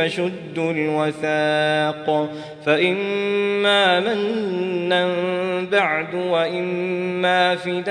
فشدوا الوثاق فإما منا بعد وإما فداء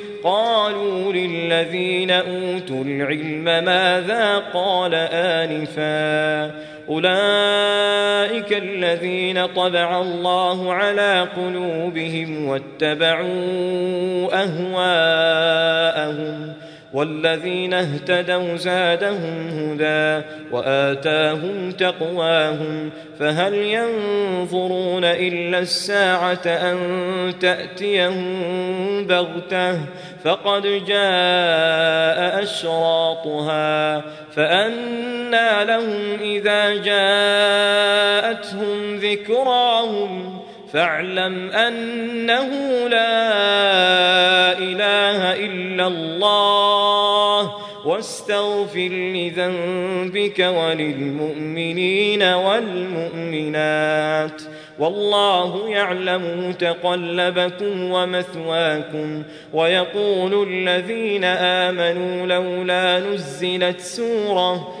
قالوا للذين أوتوا العلم ماذا قال آنفا أولئك الذين طبع الله على قلوبهم واتبعوا أهواءهم والذين اهتدوا زادهم هدى وآتاهم تقواهم فهل ينظرون إلا الساعة أن تأتيهم بغتة فقد جاء أشراطها فأنى لهم إذا جاءتهم ذكراهم فاعلم أنه لا إله إلا الله واستغفر لذنبك وللمؤمنين والمؤمنات والله يعلم متقلبكم ومثواكم ويقول الذين آمنوا لولا نزلت سورة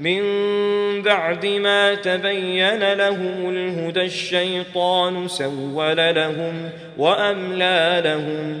من بعد ما تبين لهم الهدى الشيطان سول لهم وأملى لهم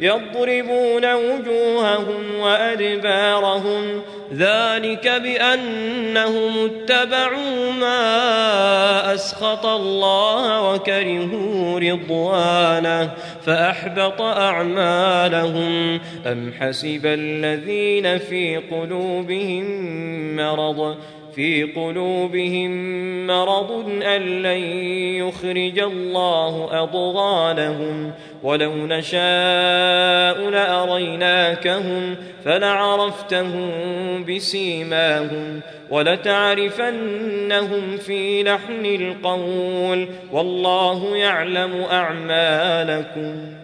يضربون وجوههم وأدبارهم ذلك بأنهم اتبعوا ما أسخط الله وكرهوا رضوانه فأحبط أعمالهم أم حسب الذين في قلوبهم مرض في قلوبهم مرض أن لن يخرج الله أضغانهم ولو نشاء لأريناكهم فلعرفتهم بسيماهم ولتعرفنهم في لحن القول والله يعلم أعمالكم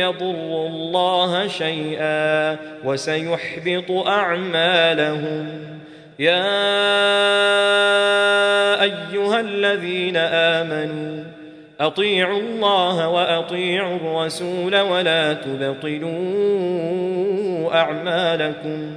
يضروا الله شيئا وسيحبط أعمالهم. يا أيها الذين آمنوا أطيعوا الله وأطيعوا الرسول ولا تبطلوا أعمالكم.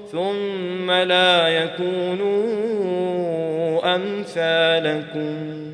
ثم لا يكونوا أمثالكم.